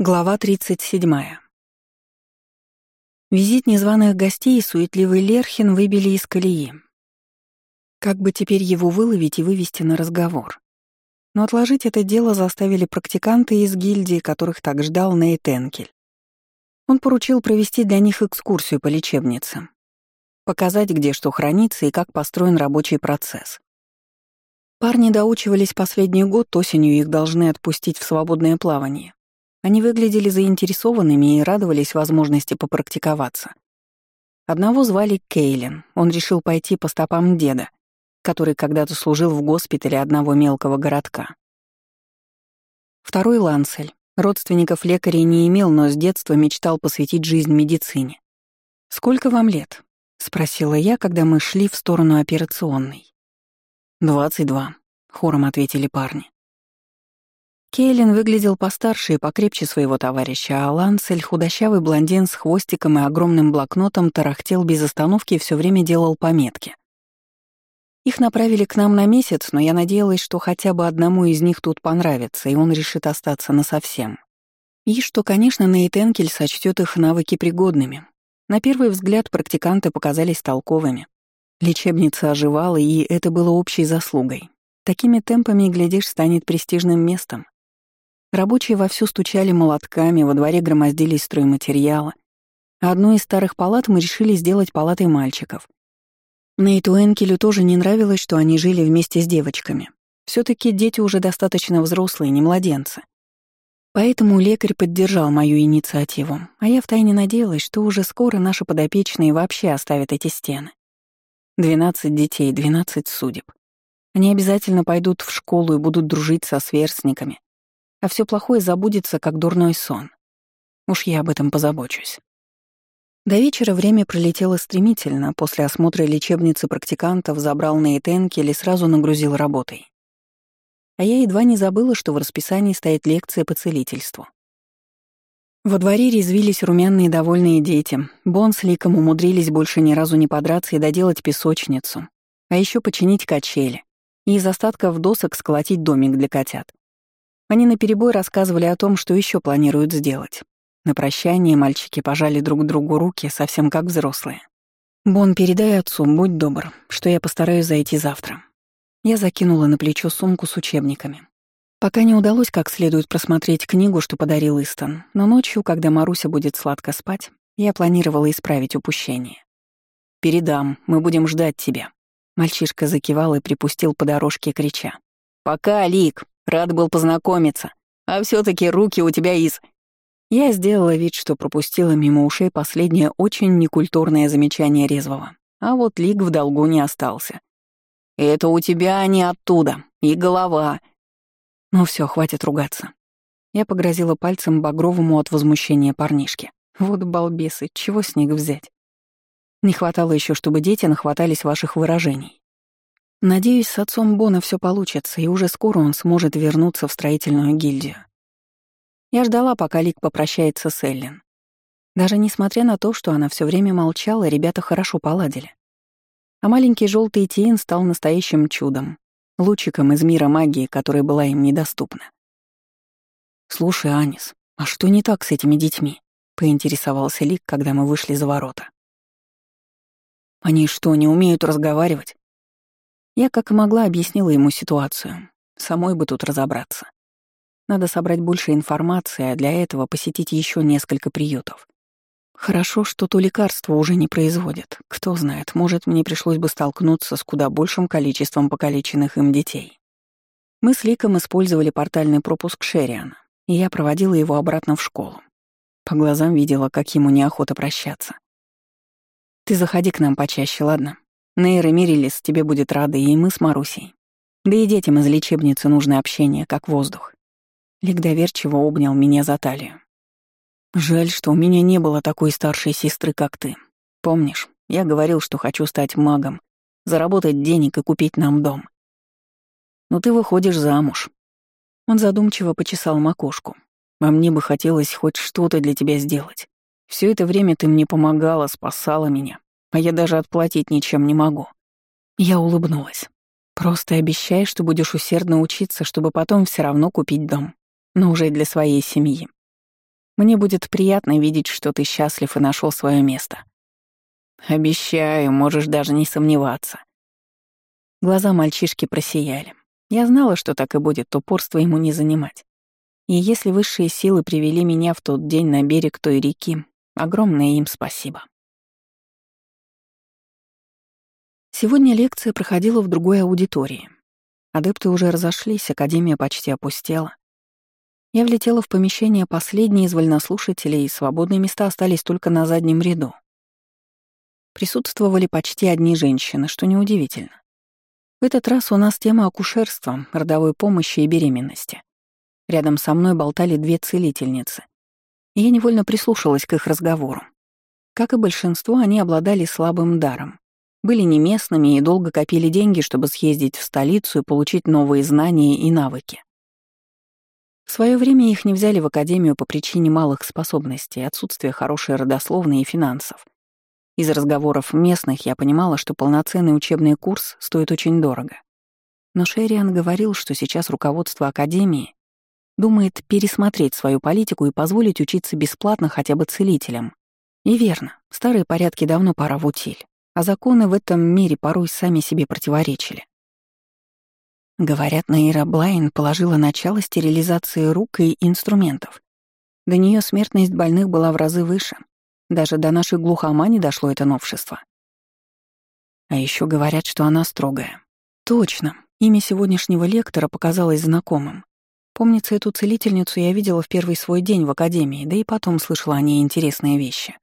Глава 37. Визит незваных гостей и суетливый Лерхин выбили из колеи. Как бы теперь его выловить и вывести на разговор? Но отложить это дело заставили практиканты из гильдии, которых так ждал Нейт Энкель. Он поручил провести для них экскурсию по лечебнице, показать, где что хранится и как построен рабочий процесс. Парни доучивались последний год, осенью их должны отпустить в свободное плавание. Они выглядели заинтересованными и радовались возможности попрактиковаться. Одного звали Кейлин, он решил пойти по стопам деда, который когда-то служил в госпитале одного мелкого городка. Второй — Лансель. Родственников лекарей не имел, но с детства мечтал посвятить жизнь медицине. «Сколько вам лет?» — спросила я, когда мы шли в сторону операционной. «Двадцать два», — хором ответили парни. Кейлин выглядел постарше и покрепче своего товарища, а Лансель, худощавый блондин с хвостиком и огромным блокнотом, тарахтел без остановки и все время делал пометки. Их направили к нам на месяц, но я надеялась, что хотя бы одному из них тут понравится, и он решит остаться насовсем. И что, конечно, Нейтенкель сочтет их навыки пригодными. На первый взгляд практиканты показались толковыми. Лечебница оживала, и это было общей заслугой. Такими темпами, глядишь, станет престижным местом. Рабочие вовсю стучали молотками, во дворе громоздились стройматериалы. Одну из старых палат мы решили сделать палатой мальчиков. Нейту Энкелю тоже не нравилось, что они жили вместе с девочками. все таки дети уже достаточно взрослые, не младенцы. Поэтому лекарь поддержал мою инициативу, а я втайне надеялась, что уже скоро наши подопечные вообще оставят эти стены. Двенадцать детей, двенадцать судеб. Они обязательно пойдут в школу и будут дружить со сверстниками, а все плохое забудется, как дурной сон. Уж я об этом позабочусь. До вечера время пролетело стремительно, после осмотра лечебницы практикантов забрал на Этенки или сразу нагрузил работой. А я едва не забыла, что в расписании стоит лекция по целительству. Во дворе резвились румяные довольные дети. Бон с Ликом умудрились больше ни разу не подраться и доделать песочницу, а еще починить качели и из остатков досок сколотить домик для котят. Они наперебой рассказывали о том, что еще планируют сделать. На прощание мальчики пожали друг другу руки, совсем как взрослые. «Бон, передай отцу, будь добр, что я постараюсь зайти завтра». Я закинула на плечо сумку с учебниками. Пока не удалось как следует просмотреть книгу, что подарил Истон, но ночью, когда Маруся будет сладко спать, я планировала исправить упущение. «Передам, мы будем ждать тебя». Мальчишка закивал и припустил по дорожке, крича. «Пока, Лик!» Рад был познакомиться. А все таки руки у тебя из...» Я сделала вид, что пропустила мимо ушей последнее очень некультурное замечание резвого. А вот Лик в долгу не остался. «Это у тебя, а не оттуда. И голова». «Ну все, хватит ругаться». Я погрозила пальцем багровому от возмущения парнишке. Вот балбесы, чего с них взять? Не хватало еще, чтобы дети нахватались ваших выражений. Надеюсь, с отцом Бона все получится, и уже скоро он сможет вернуться в строительную гильдию. Я ждала, пока Лик попрощается с Эллен. Даже несмотря на то, что она все время молчала, ребята хорошо поладили. А маленький желтый Тиин стал настоящим чудом, лучиком из мира магии, которая была им недоступна. «Слушай, Анис, а что не так с этими детьми?» — поинтересовался Лик, когда мы вышли за ворота. «Они что, не умеют разговаривать?» Я как могла объяснила ему ситуацию. Самой бы тут разобраться. Надо собрать больше информации, а для этого посетить еще несколько приютов. Хорошо, что то лекарство уже не производят. Кто знает, может, мне пришлось бы столкнуться с куда большим количеством покалеченных им детей. Мы с Ликом использовали портальный пропуск Шериана, и я проводила его обратно в школу. По глазам видела, как ему неохота прощаться. «Ты заходи к нам почаще, ладно?» Нейра Мирилис тебе будет рада, и мы с Марусей. Да и детям из лечебницы нужно общение, как воздух. Лик доверчиво обнял меня за талию. Жаль, что у меня не было такой старшей сестры, как ты. Помнишь, я говорил, что хочу стать магом, заработать денег и купить нам дом. Но ты выходишь замуж. Он задумчиво почесал макушку. А мне бы хотелось хоть что-то для тебя сделать. Все это время ты мне помогала, спасала меня а я даже отплатить ничем не могу. Я улыбнулась. Просто обещай, что будешь усердно учиться, чтобы потом все равно купить дом, но уже для своей семьи. Мне будет приятно видеть, что ты счастлив и нашел свое место. Обещаю, можешь даже не сомневаться. Глаза мальчишки просияли. Я знала, что так и будет, упорство ему не занимать. И если высшие силы привели меня в тот день на берег той реки, огромное им спасибо. Сегодня лекция проходила в другой аудитории. Адепты уже разошлись, академия почти опустела. Я влетела в помещение последней из вольнослушателей, и свободные места остались только на заднем ряду. Присутствовали почти одни женщины, что неудивительно. В этот раз у нас тема акушерства, родовой помощи и беременности. Рядом со мной болтали две целительницы. И я невольно прислушалась к их разговору. Как и большинство, они обладали слабым даром. Были не местными и долго копили деньги, чтобы съездить в столицу и получить новые знания и навыки. В свое время их не взяли в академию по причине малых способностей, отсутствия хорошей родословной и финансов. Из разговоров местных я понимала, что полноценный учебный курс стоит очень дорого. Но Шериан говорил, что сейчас руководство академии Думает пересмотреть свою политику и позволить учиться бесплатно хотя бы целителям. И верно, старые порядки давно пора в утиль, а законы в этом мире порой сами себе противоречили. Говорят, Наира Блайн положила начало стерилизации рук и инструментов. До нее смертность больных была в разы выше. Даже до нашей глухомани дошло это новшество. А еще говорят, что она строгая. Точно, имя сегодняшнего лектора показалось знакомым. Помнится, эту целительницу я видела в первый свой день в академии, да и потом слышала о ней интересные вещи.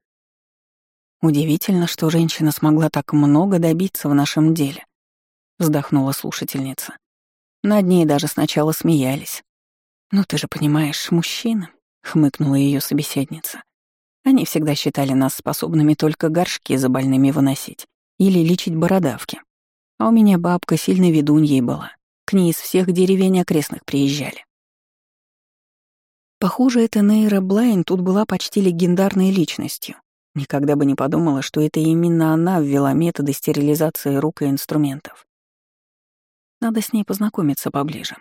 Удивительно, что женщина смогла так много добиться в нашем деле, вздохнула слушательница. Над ней даже сначала смеялись. «Ну ты же понимаешь, мужчина», — хмыкнула ее собеседница. «Они всегда считали нас способными только горшки за больными выносить или лечить бородавки. А у меня бабка сильно ведуньей была. К ней из всех деревень окрестных приезжали. Похоже, эта Нейра Блайн тут была почти легендарной личностью. Никогда бы не подумала, что это именно она ввела методы стерилизации рук и инструментов. Надо с ней познакомиться поближе.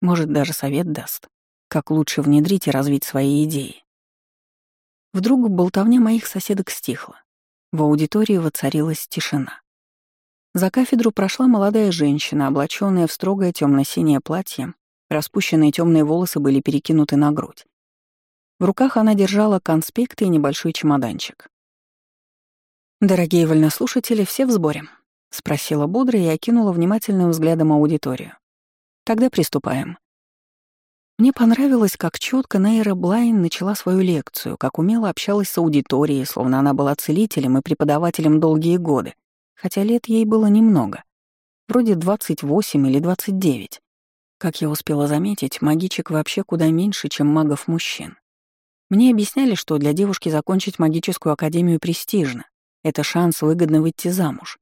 Может, даже совет даст, как лучше внедрить и развить свои идеи. Вдруг болтовня моих соседок стихла. В аудитории воцарилась тишина. За кафедру прошла молодая женщина, облаченная в строгое темно-синее платье Распущенные темные волосы были перекинуты на грудь. В руках она держала конспекты и небольшой чемоданчик. «Дорогие вольнослушатели, все в сборе?» — спросила бодро и окинула внимательным взглядом аудиторию. «Тогда приступаем». Мне понравилось, как четко Нейра Блайн начала свою лекцию, как умело общалась с аудиторией, словно она была целителем и преподавателем долгие годы, хотя лет ей было немного, вроде 28 или 29. Как я успела заметить, магичек вообще куда меньше, чем магов-мужчин. Мне объясняли, что для девушки закончить магическую академию престижно. Это шанс выгодно выйти замуж.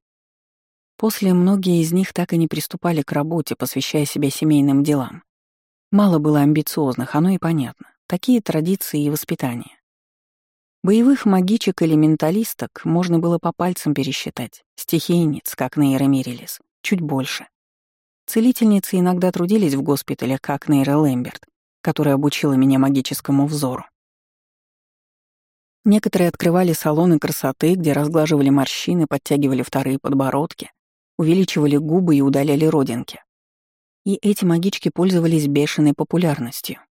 После многие из них так и не приступали к работе, посвящая себя семейным делам. Мало было амбициозных, оно и понятно. Такие традиции и воспитание. Боевых магичек или менталисток можно было по пальцам пересчитать. Стихийниц, как Нейра Мирилис, чуть больше. Целительницы иногда трудились в госпитале, как Нейра Лэмберт, которая обучила меня магическому взору. Некоторые открывали салоны красоты, где разглаживали морщины, подтягивали вторые подбородки, увеличивали губы и удаляли родинки. И эти магички пользовались бешеной популярностью.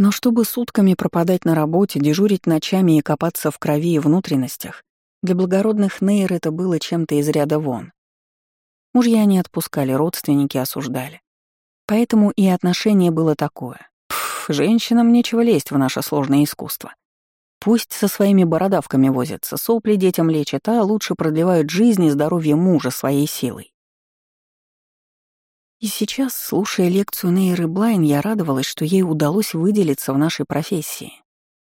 Но чтобы сутками пропадать на работе, дежурить ночами и копаться в крови и внутренностях, для благородных Нейр это было чем-то из ряда вон. Мужья не отпускали, родственники осуждали. Поэтому и отношение было такое. Пф, женщинам нечего лезть в наше сложное искусство. Пусть со своими бородавками возятся, сопли детям лечат, а лучше продлевают жизнь и здоровье мужа своей силой. И сейчас, слушая лекцию Нейры Блайн, я радовалась, что ей удалось выделиться в нашей профессии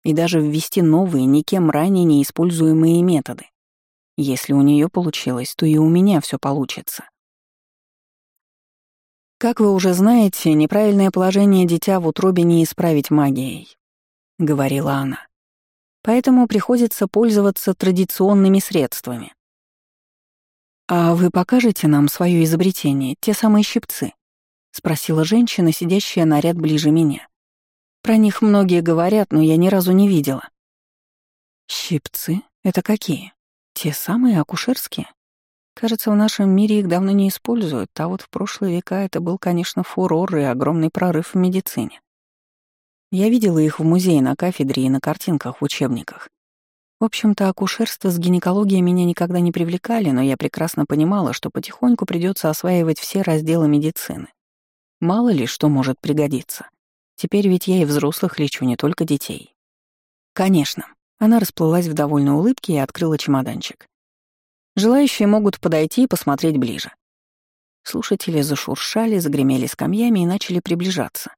и даже ввести новые, никем ранее не используемые методы. Если у нее получилось, то и у меня все получится. Как вы уже знаете, неправильное положение дитя в утробе не исправить магией, — говорила она. Поэтому приходится пользоваться традиционными средствами. «А вы покажете нам свое изобретение, те самые щипцы?» — спросила женщина, сидящая на ряд ближе меня. Про них многие говорят, но я ни разу не видела. Щипцы? Это какие? Те самые акушерские? Кажется, в нашем мире их давно не используют, а вот в прошлые века это был, конечно, фурор и огромный прорыв в медицине. Я видела их в музее на кафедре и на картинках в учебниках. В общем-то, акушерство с гинекологией меня никогда не привлекали, но я прекрасно понимала, что потихоньку придется осваивать все разделы медицины. Мало ли что может пригодиться. Теперь ведь я и взрослых лечу, не только детей. Конечно. Она расплылась в довольной улыбке и открыла чемоданчик. Желающие могут подойти и посмотреть ближе. Слушатели зашуршали, загремели скамьями и начали приближаться.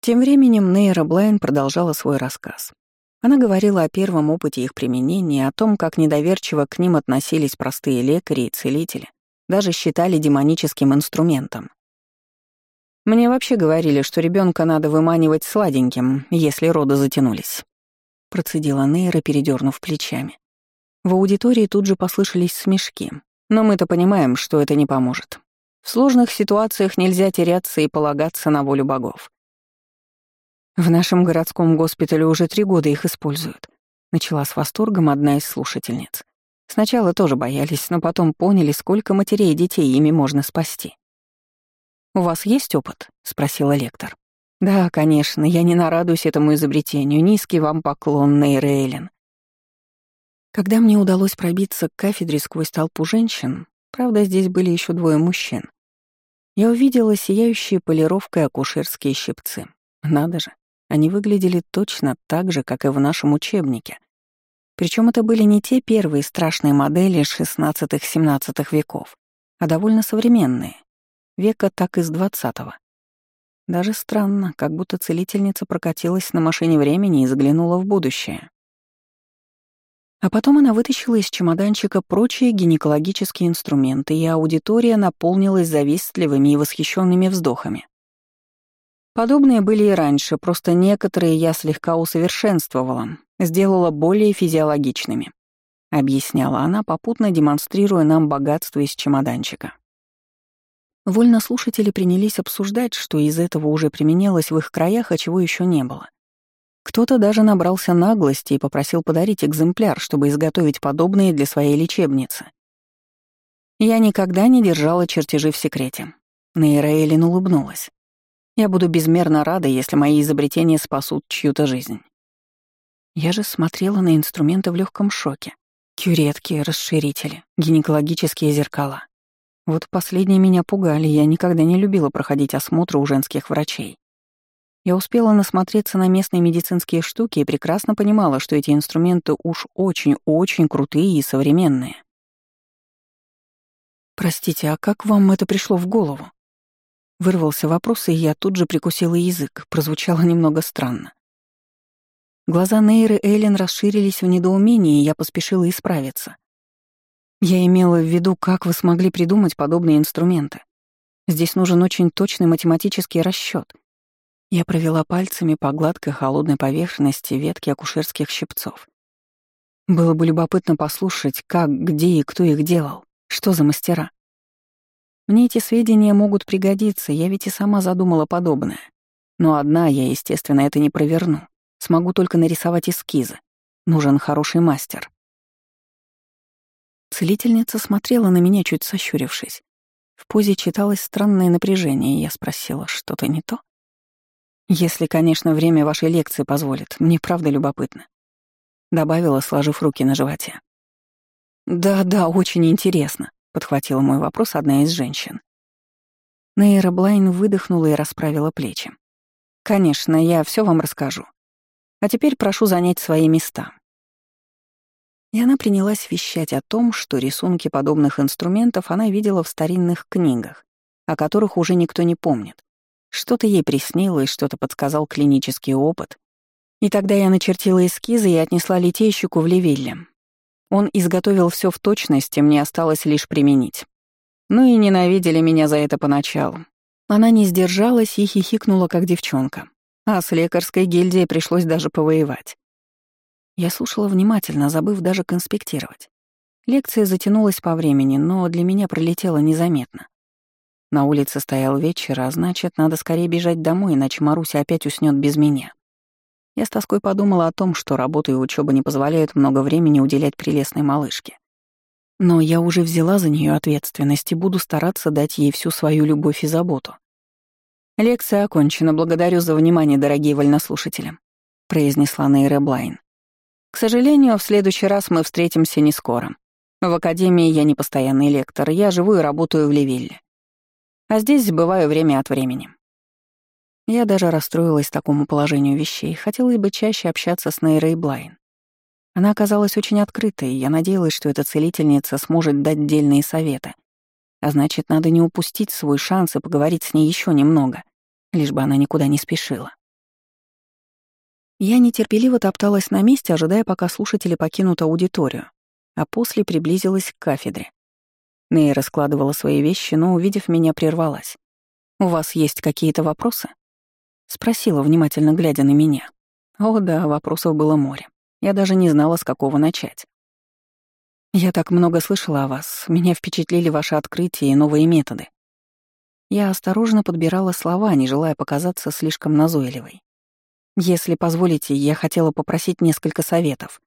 Тем временем Нейра Блайн продолжала свой рассказ. Она говорила о первом опыте их применения, о том, как недоверчиво к ним относились простые лекари и целители, даже считали демоническим инструментом. Мне вообще говорили, что ребенка надо выманивать сладеньким, если роды затянулись. Процедила Нейра, передернув плечами. В аудитории тут же послышались смешки. Но мы-то понимаем, что это не поможет. В сложных ситуациях нельзя теряться и полагаться на волю богов. В нашем городском госпитале уже три года их используют. Начала с восторгом одна из слушательниц. Сначала тоже боялись, но потом поняли, сколько матерей и детей ими можно спасти. «У вас есть опыт?» — спросила лектор. «Да, конечно, я не нарадуюсь этому изобретению. Низкий вам поклон, Нейрейлен. Когда мне удалось пробиться к кафедре сквозь толпу женщин, правда, здесь были еще двое мужчин, я увидела сияющие полировкой акушерские щипцы. Надо же, они выглядели точно так же, как и в нашем учебнике. Причем это были не те первые страшные модели XVI-XVII веков, а довольно современные, века так из XX. Даже странно, как будто целительница прокатилась на машине времени и заглянула в будущее. А потом она вытащила из чемоданчика прочие гинекологические инструменты, и аудитория наполнилась завистливыми и восхищенными вздохами. Подобные были и раньше, просто некоторые я слегка усовершенствовала, сделала более физиологичными, объясняла она, попутно демонстрируя нам богатство из чемоданчика. Вольнослушатели принялись обсуждать, что из этого уже применялось в их краях, а чего еще не было. Кто-то даже набрался наглости и попросил подарить экземпляр, чтобы изготовить подобные для своей лечебницы. Я никогда не держала чертежи в секрете. Нейра Эллин улыбнулась. Я буду безмерно рада, если мои изобретения спасут чью-то жизнь. Я же смотрела на инструменты в легком шоке. Кюретки, расширители, гинекологические зеркала. Вот последние меня пугали, я никогда не любила проходить осмотры у женских врачей. Я успела насмотреться на местные медицинские штуки и прекрасно понимала, что эти инструменты уж очень-очень крутые и современные. «Простите, а как вам это пришло в голову?» Вырвался вопрос, и я тут же прикусила язык. Прозвучало немного странно. Глаза Нейры Эллен расширились в недоумении, и я поспешила исправиться. Я имела в виду, как вы смогли придумать подобные инструменты. Здесь нужен очень точный математический расчет, я провела пальцами по гладкой холодной поверхности ветки акушерских щипцов. Было бы любопытно послушать, как, где и кто их делал, что за мастера. Мне эти сведения могут пригодиться, я ведь и сама задумала подобное. Но одна я, естественно, это не проверну. Смогу только нарисовать эскизы. Нужен хороший мастер. Целительница смотрела на меня, чуть сощурившись. В позе читалось странное напряжение, и я спросила, что-то не то? Если, конечно, время вашей лекции позволит, мне правда любопытно. Добавила, сложив руки на животе. Да-да, очень интересно, подхватила мой вопрос одна из женщин. Нейра Блайн выдохнула и расправила плечи. Конечно, я все вам расскажу. А теперь прошу занять свои места. И она принялась вещать о том, что рисунки подобных инструментов она видела в старинных книгах, о которых уже никто не помнит. Что-то ей приснилось, что-то подсказал клинический опыт. И тогда я начертила эскизы и отнесла литейщику в Левилле. Он изготовил все в точности, мне осталось лишь применить. Ну и ненавидели меня за это поначалу. Она не сдержалась и хихикнула, как девчонка. А с лекарской гильдией пришлось даже повоевать. Я слушала внимательно, забыв даже конспектировать. Лекция затянулась по времени, но для меня пролетела незаметно. На улице стоял вечер, а значит, надо скорее бежать домой, иначе Маруся опять уснет без меня. Я с тоской подумала о том, что работа и учеба не позволяют много времени уделять прелестной малышке. Но я уже взяла за нее ответственность и буду стараться дать ей всю свою любовь и заботу. «Лекция окончена. Благодарю за внимание, дорогие вольнослушатели», — произнесла Нейра Блайн. «К сожалению, в следующий раз мы встретимся не скоро. В академии я не постоянный лектор, я живу и работаю в Левилле. А здесь бываю время от времени. Я даже расстроилась такому положению вещей. Хотелось бы чаще общаться с Нейрой Блайн. Она оказалась очень открытой, и я надеялась, что эта целительница сможет дать дельные советы. А значит, надо не упустить свой шанс и поговорить с ней еще немного, лишь бы она никуда не спешила. Я нетерпеливо топталась на месте, ожидая, пока слушатели покинут аудиторию, а после приблизилась к кафедре. Нейра складывала свои вещи, но, увидев меня, прервалась. «У вас есть какие-то вопросы?» Спросила, внимательно глядя на меня. О да, вопросов было море. Я даже не знала, с какого начать. Я так много слышала о вас, меня впечатлили ваши открытия и новые методы. Я осторожно подбирала слова, не желая показаться слишком назойливой. Если позволите, я хотела попросить несколько советов.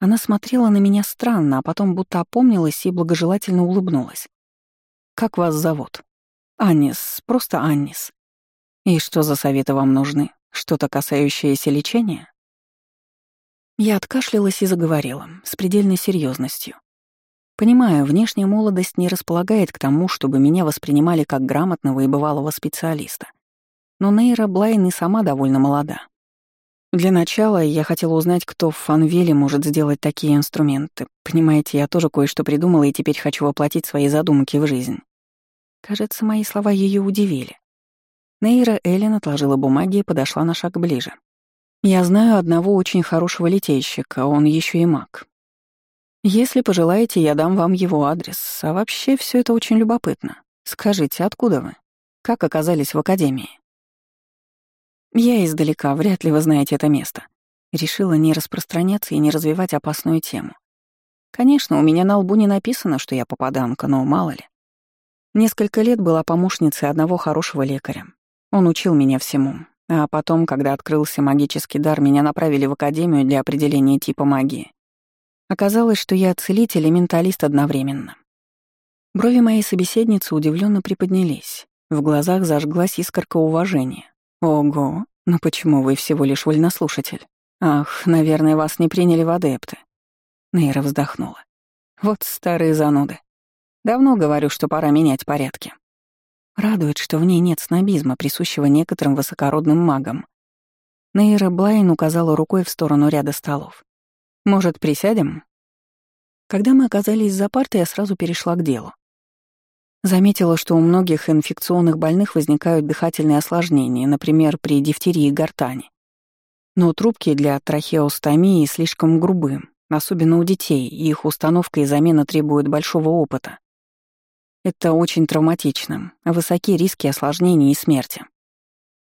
Она смотрела на меня странно, а потом будто опомнилась и благожелательно улыбнулась. «Как вас зовут?» «Аннис, просто Аннис. И что за советы вам нужны? Что-то касающееся лечения? Я откашлялась и заговорила, с предельной серьезностью. Понимаю, внешняя молодость не располагает к тому, чтобы меня воспринимали как грамотного и бывалого специалиста. Но Нейра Блайн и сама довольно молода. Для начала я хотела узнать, кто в Фанвиле может сделать такие инструменты. Понимаете, я тоже кое-что придумала и теперь хочу воплотить свои задумки в жизнь. Кажется, мои слова ее удивили. Нейра Эллен отложила бумаги и подошла на шаг ближе. «Я знаю одного очень хорошего литейщика, он еще и маг. Если пожелаете, я дам вам его адрес. А вообще все это очень любопытно. Скажите, откуда вы? Как оказались в академии?» «Я издалека, вряд ли вы знаете это место». Решила не распространяться и не развивать опасную тему. Конечно, у меня на лбу не написано, что я попаданка, но мало ли. Несколько лет была помощницей одного хорошего лекаря. Он учил меня всему. А потом, когда открылся магический дар, меня направили в академию для определения типа магии. Оказалось, что я целитель и менталист одновременно. Брови моей собеседницы удивленно приподнялись. В глазах зажглась искорка уважения. «Ого, ну почему вы всего лишь вольнослушатель? Ах, наверное, вас не приняли в адепты». Нейра вздохнула. «Вот старые зануды. Давно говорю, что пора менять порядки». Радует, что в ней нет снобизма, присущего некоторым высокородным магам. Нейра Блайн указала рукой в сторону ряда столов. «Может, присядем?» Когда мы оказались за партой, я сразу перешла к делу. Заметила, что у многих инфекционных больных возникают дыхательные осложнения, например, при дифтерии и гортани. Но трубки для трахеостомии слишком грубы, особенно у детей, и их установка и замена требуют большого опыта. Это очень травматично, высокие риски осложнений и смерти.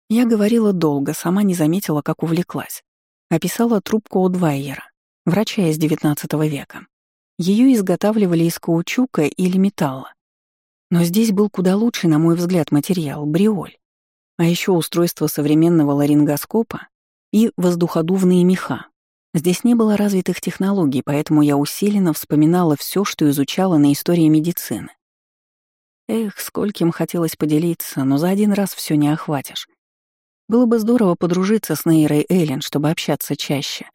Я говорила долго, сама не заметила, как увлеклась. Описала трубку Удвайера, врача из XIX века. Ее изготавливали из каучука или металла. Но здесь был куда лучший, на мой взгляд, материал — бриоль. А еще устройство современного ларингоскопа и воздуходувные меха. Здесь не было развитых технологий, поэтому я усиленно вспоминала все, что изучала на истории медицины. Эх, скольким хотелось поделиться, но за один раз все не охватишь. Было бы здорово подружиться с Нейрой Эллен, чтобы общаться чаще.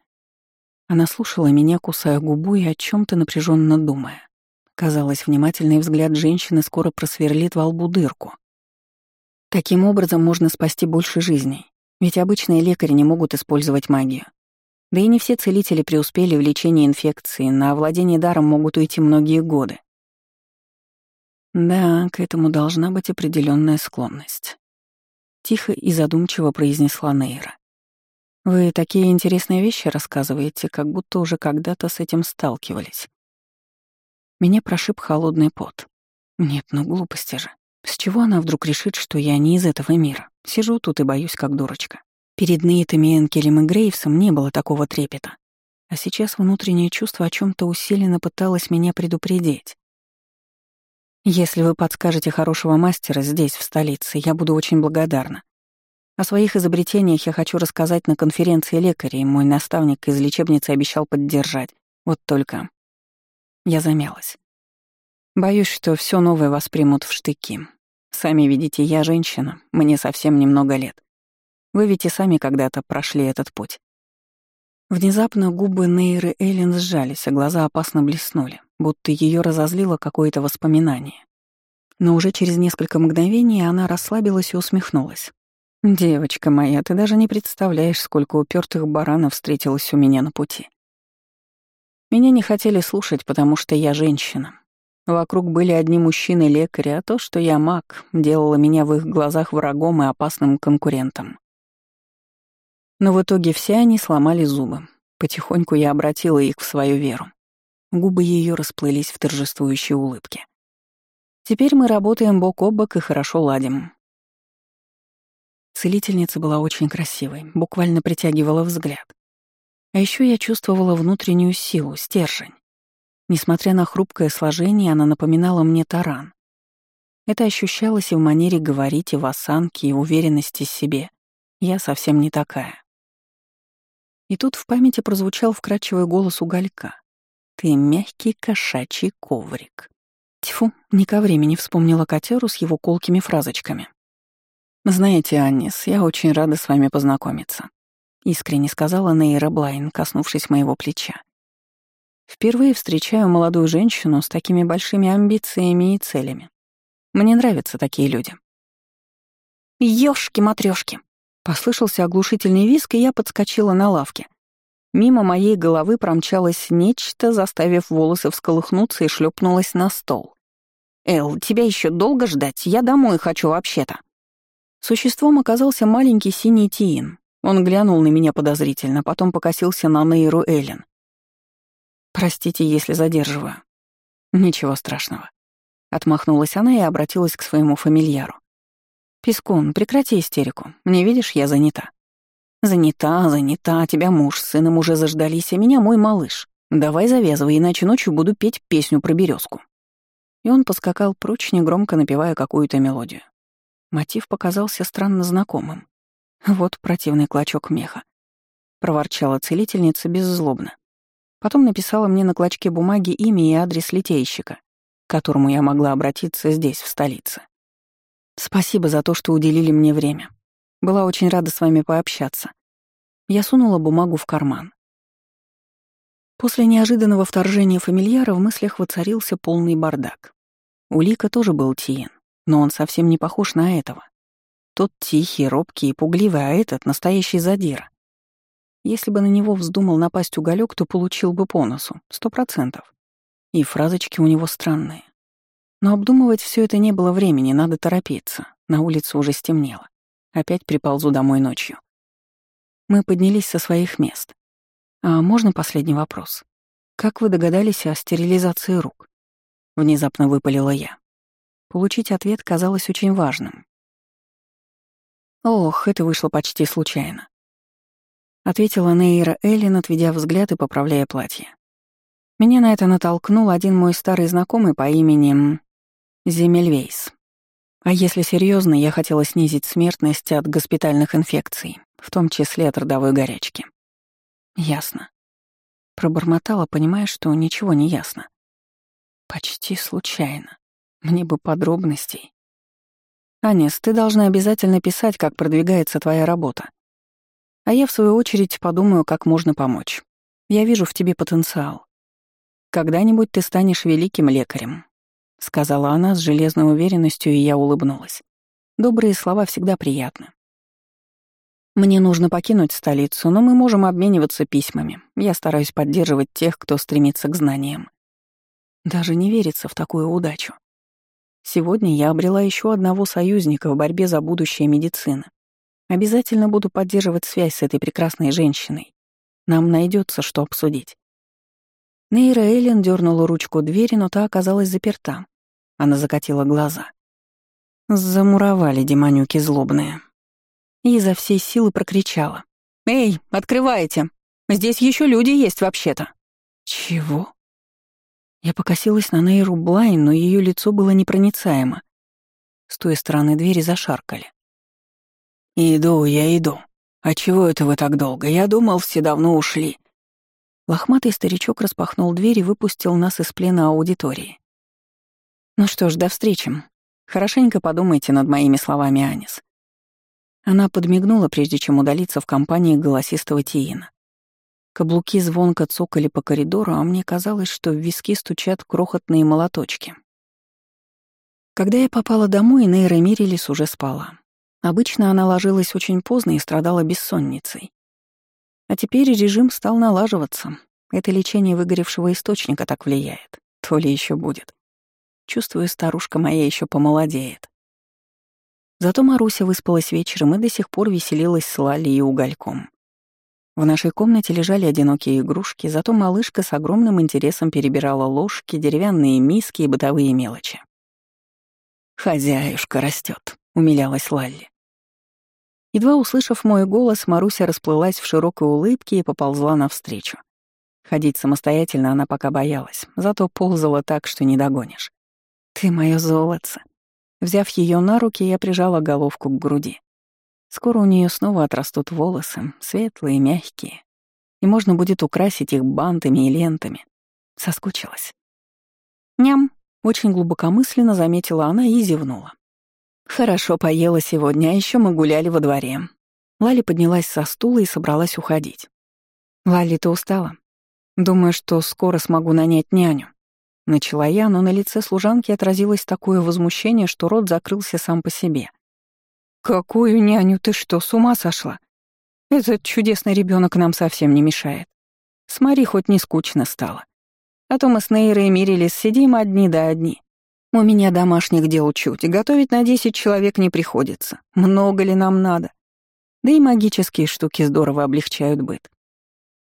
Она слушала меня, кусая губу и о чем то напряженно думая. Казалось, внимательный взгляд женщины скоро просверлит во лбу дырку. Таким образом можно спасти больше жизней, ведь обычные лекари не могут использовать магию. Да и не все целители преуспели в лечении инфекции, на овладение даром могут уйти многие годы. Да, к этому должна быть определенная склонность. Тихо и задумчиво произнесла Нейра. Вы такие интересные вещи рассказываете, как будто уже когда-то с этим сталкивались. Меня прошиб холодный пот. Нет, ну глупости же. С чего она вдруг решит, что я не из этого мира? Сижу тут и боюсь, как дурочка. Перед Нейтами Энкелем и Грейвсом не было такого трепета. А сейчас внутреннее чувство о чем то усиленно пыталось меня предупредить. Если вы подскажете хорошего мастера здесь, в столице, я буду очень благодарна. О своих изобретениях я хочу рассказать на конференции лекарей, мой наставник из лечебницы обещал поддержать. Вот только... Я замялась. Боюсь, что все новое воспримут в штыки. Сами видите, я женщина, мне совсем немного лет. Вы ведь и сами когда-то прошли этот путь. Внезапно губы Нейры Эллен сжались, а глаза опасно блеснули, будто ее разозлило какое-то воспоминание. Но уже через несколько мгновений она расслабилась и усмехнулась. «Девочка моя, ты даже не представляешь, сколько упертых баранов встретилось у меня на пути. Меня не хотели слушать, потому что я женщина. Вокруг были одни мужчины-лекари, а то, что я маг, делало меня в их глазах врагом и опасным конкурентом. Но в итоге все они сломали зубы. Потихоньку я обратила их в свою веру. Губы ее расплылись в торжествующей улыбке. Теперь мы работаем бок о бок и хорошо ладим. Целительница была очень красивой, буквально притягивала взгляд. А еще я чувствовала внутреннюю силу, стержень. Несмотря на хрупкое сложение, она напоминала мне таран. Это ощущалось и в манере говорить, и в осанке, и в уверенности в себе. Я совсем не такая. И тут в памяти прозвучал вкрадчивый голос уголька. «Ты мягкий кошачий коврик». Тьфу, не ко времени вспомнила котяру с его колкими фразочками. «Знаете, Аннис, я очень рада с вами познакомиться», — искренне сказала Нейра Блайн, коснувшись моего плеча. «Впервые встречаю молодую женщину с такими большими амбициями и целями. Мне нравятся такие люди». «Ёшки-матрёшки!» Послышался оглушительный визг, и я подскочила на лавке. Мимо моей головы промчалось нечто, заставив волосы всколыхнуться и шлепнулось на стол. «Эл, тебя еще долго ждать? Я домой хочу вообще-то». Существом оказался маленький синий Тиин. Он глянул на меня подозрительно, потом покосился на Нейру Эллен. «Простите, если задерживаю». «Ничего страшного». Отмахнулась она и обратилась к своему фамильяру. «Пескун, прекрати истерику. Не видишь, я занята». «Занята, занята, тебя муж с сыном уже заждались, а меня мой малыш. Давай завязывай, иначе ночью буду петь песню про березку. И он поскакал прочь, негромко напевая какую-то мелодию. Мотив показался странно знакомым. Вот противный клочок меха. Проворчала целительница беззлобно. Потом написала мне на клочке бумаги имя и адрес литейщика, к которому я могла обратиться здесь, в столице. Спасибо за то, что уделили мне время. Была очень рада с вами пообщаться. Я сунула бумагу в карман. После неожиданного вторжения фамильяра в мыслях воцарился полный бардак. У Лика тоже был Тиен, но он совсем не похож на этого. Тот тихий, робкий и пугливый, а этот — настоящий задира. Если бы на него вздумал напасть уголек, то получил бы по носу, сто процентов. И фразочки у него странные. Но обдумывать все это не было времени, надо торопиться. На улице уже стемнело. Опять приползу домой ночью. Мы поднялись со своих мест. А можно последний вопрос? Как вы догадались о стерилизации рук? Внезапно выпалила я. Получить ответ казалось очень важным. Ох, это вышло почти случайно. Ответила Нейра Эллен, отведя взгляд и поправляя платье. Меня на это натолкнул один мой старый знакомый по имени Земельвейс. А если серьезно, я хотела снизить смертность от госпитальных инфекций, в том числе от родовой горячки. Ясно. Пробормотала, понимая, что ничего не ясно. Почти случайно. Мне бы подробностей. Анис, ты должна обязательно писать, как продвигается твоя работа. А я, в свою очередь, подумаю, как можно помочь. Я вижу в тебе потенциал. Когда-нибудь ты станешь великим лекарем, — сказала она с железной уверенностью, и я улыбнулась. Добрые слова всегда приятны. Мне нужно покинуть столицу, но мы можем обмениваться письмами. Я стараюсь поддерживать тех, кто стремится к знаниям. Даже не верится в такую удачу. Сегодня я обрела еще одного союзника в борьбе за будущее медицины. Обязательно буду поддерживать связь с этой прекрасной женщиной. Нам найдется, что обсудить. Нейра Эллен дернула ручку двери, но та оказалась заперта. Она закатила глаза. Замуровали демонюки злобные. И изо всей силы прокричала. «Эй, открывайте! Здесь еще люди есть вообще-то!» «Чего?» Я покосилась на Нейру Блайн, но ее лицо было непроницаемо. С той стороны двери зашаркали. «Иду, я иду. А чего это вы так долго? Я думал, все давно ушли». Лохматый старичок распахнул дверь и выпустил нас из плена аудитории. «Ну что ж, до встречи. Хорошенько подумайте над моими словами, Анис». Она подмигнула, прежде чем удалиться в компании голосистого Тиина. Каблуки звонко цокали по коридору, а мне казалось, что в виски стучат крохотные молоточки. Когда я попала домой, Нейра Мирилис уже спала. Обычно она ложилась очень поздно и страдала бессонницей. А теперь режим стал налаживаться. Это лечение выгоревшего источника так влияет. То ли еще будет. Чувствую, старушка моя еще помолодеет. Зато Маруся выспалась вечером и до сих пор веселилась с Лали и угольком. В нашей комнате лежали одинокие игрушки, зато малышка с огромным интересом перебирала ложки, деревянные миски и бытовые мелочи. «Хозяюшка растет, умилялась Лалли. Едва услышав мой голос, Маруся расплылась в широкой улыбке и поползла навстречу. Ходить самостоятельно она пока боялась, зато ползала так, что не догонишь. «Ты моё золотце». Взяв ее на руки, я прижала головку к груди. Скоро у нее снова отрастут волосы, светлые, мягкие, и можно будет украсить их бантами и лентами. Соскучилась. «Ням», — очень глубокомысленно заметила она и зевнула. «Хорошо поела сегодня, а еще мы гуляли во дворе». Лали поднялась со стула и собралась уходить. «Лали, ты устала? Думаю, что скоро смогу нанять няню». Начала я, но на лице служанки отразилось такое возмущение, что рот закрылся сам по себе. «Какую няню? Ты что, с ума сошла? Этот чудесный ребенок нам совсем не мешает. Смотри, хоть не скучно стало. А то мы с Нейрой мирились, сидим одни да одни. У меня домашних дел чуть, готовить на десять человек не приходится. Много ли нам надо? Да и магические штуки здорово облегчают быт.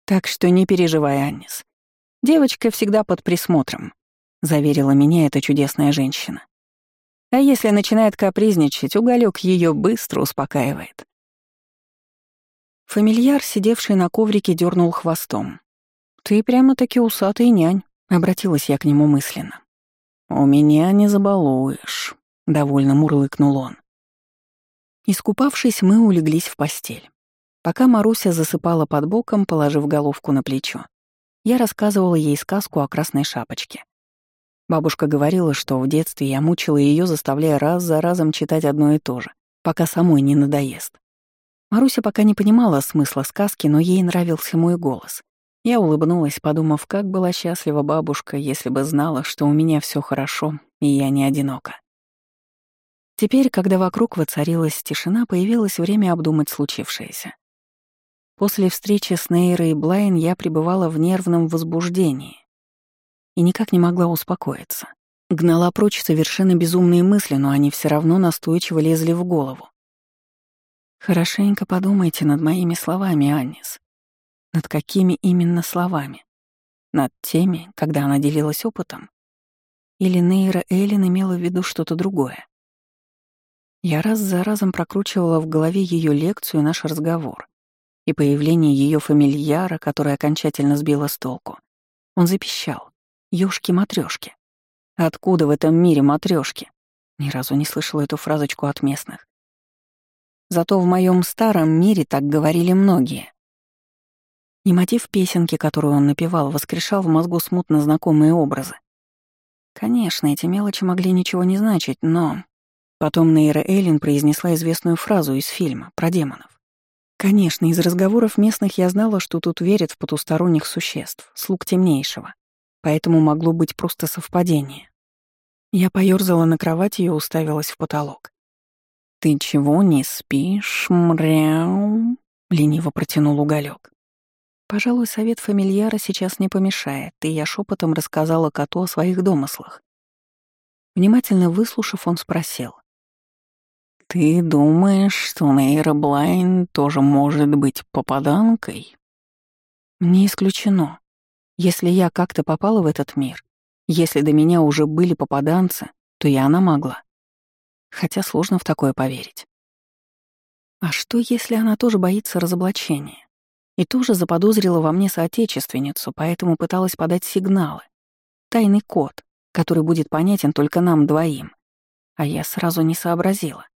Так что не переживай, Аннис. Девочка всегда под присмотром», — заверила меня эта чудесная женщина. А если начинает капризничать, уголек ее быстро успокаивает. Фамильяр, сидевший на коврике, дернул хвостом. «Ты прямо-таки усатый нянь», — обратилась я к нему мысленно. «У меня не забалуешь», — довольно мурлыкнул он. Искупавшись, мы улеглись в постель. Пока Маруся засыпала под боком, положив головку на плечо, я рассказывала ей сказку о красной шапочке. Бабушка говорила, что в детстве я мучила ее, заставляя раз за разом читать одно и то же, пока самой не надоест. Маруся пока не понимала смысла сказки, но ей нравился мой голос. Я улыбнулась, подумав, как была счастлива бабушка, если бы знала, что у меня все хорошо, и я не одинока. Теперь, когда вокруг воцарилась тишина, появилось время обдумать случившееся. После встречи с Нейрой и Блайн я пребывала в нервном возбуждении и никак не могла успокоиться. Гнала прочь совершенно безумные мысли, но они все равно настойчиво лезли в голову. Хорошенько подумайте над моими словами, Аннис. Над какими именно словами? Над теми, когда она делилась опытом? Или Нейра Эллен имела в виду что-то другое? Я раз за разом прокручивала в голове ее лекцию и наш разговор, и появление ее фамильяра, который окончательно сбило с толку. Он запищал. Ёшки-матрёшки. Откуда в этом мире матрёшки? Ни разу не слышала эту фразочку от местных. Зато в моем старом мире так говорили многие. И мотив песенки, которую он напевал, воскрешал в мозгу смутно знакомые образы. Конечно, эти мелочи могли ничего не значить, но... Потом Нейра Эйлин произнесла известную фразу из фильма про демонов. Конечно, из разговоров местных я знала, что тут верят в потусторонних существ, слуг темнейшего поэтому могло быть просто совпадение. Я поёрзала на кровати и уставилась в потолок. «Ты чего не спишь, мряу?» — лениво протянул уголек. Пожалуй, совет фамильяра сейчас не помешает, и я шепотом рассказала коту о своих домыслах. Внимательно выслушав, он спросил. «Ты думаешь, что Нейра Блайн тоже может быть попаданкой?» «Не исключено», если я как-то попала в этот мир, если до меня уже были попаданцы, то и она могла. Хотя сложно в такое поверить. А что, если она тоже боится разоблачения? И тоже заподозрила во мне соотечественницу, поэтому пыталась подать сигналы. Тайный код, который будет понятен только нам двоим. А я сразу не сообразила.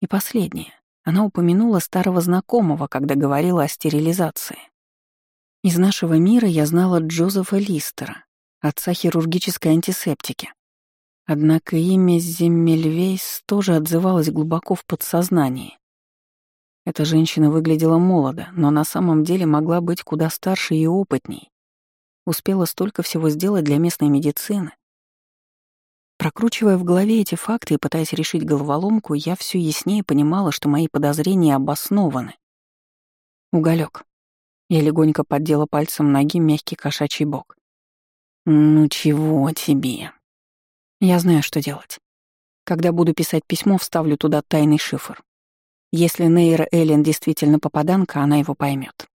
И последнее. Она упомянула старого знакомого, когда говорила о стерилизации. Из нашего мира я знала Джозефа Листера, отца хирургической антисептики. Однако имя Земельвейс тоже отзывалось глубоко в подсознании. Эта женщина выглядела молодо, но на самом деле могла быть куда старше и опытней. Успела столько всего сделать для местной медицины. Прокручивая в голове эти факты и пытаясь решить головоломку, я все яснее понимала, что мои подозрения обоснованы. Уголек. Я легонько поддела пальцем ноги мягкий кошачий бок. «Ну чего тебе?» «Я знаю, что делать. Когда буду писать письмо, вставлю туда тайный шифр. Если Нейра Эллен действительно попаданка, она его поймет.